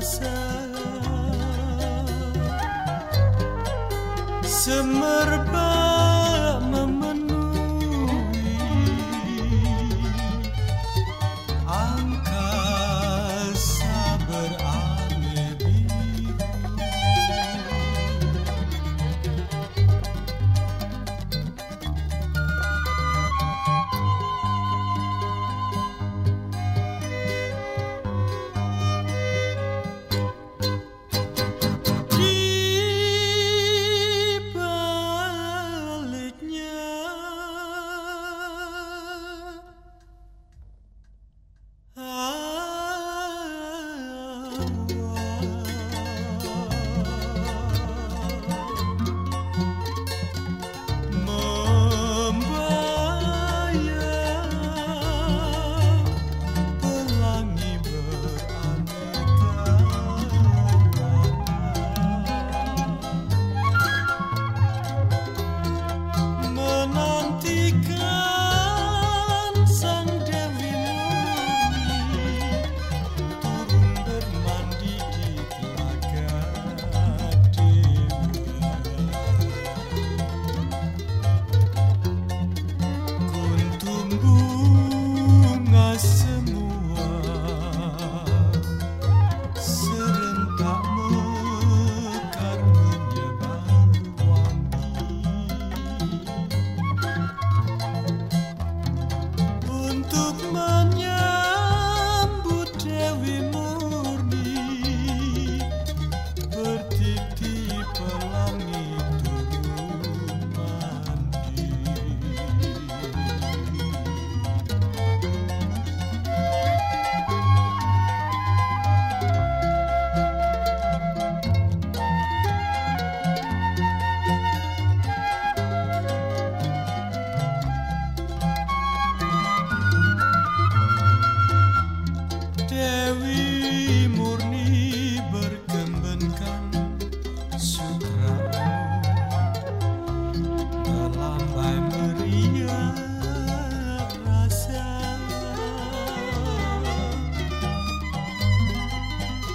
rasa semerbak membayang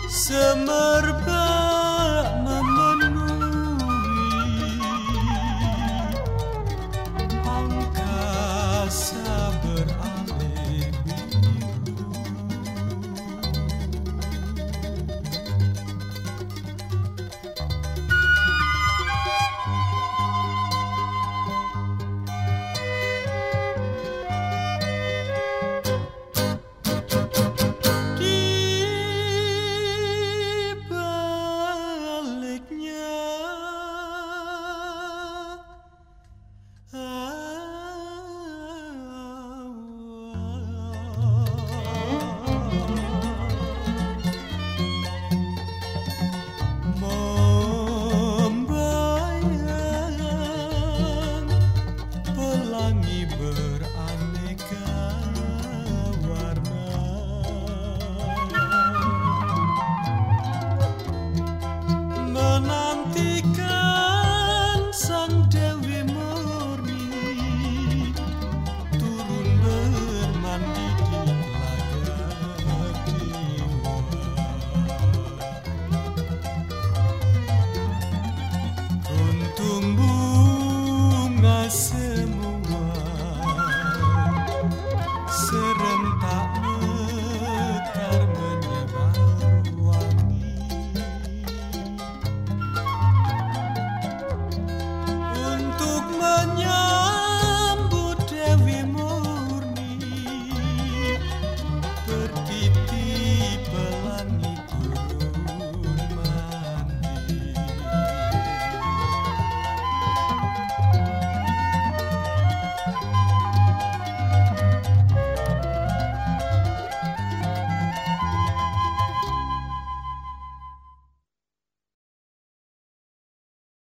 semerbak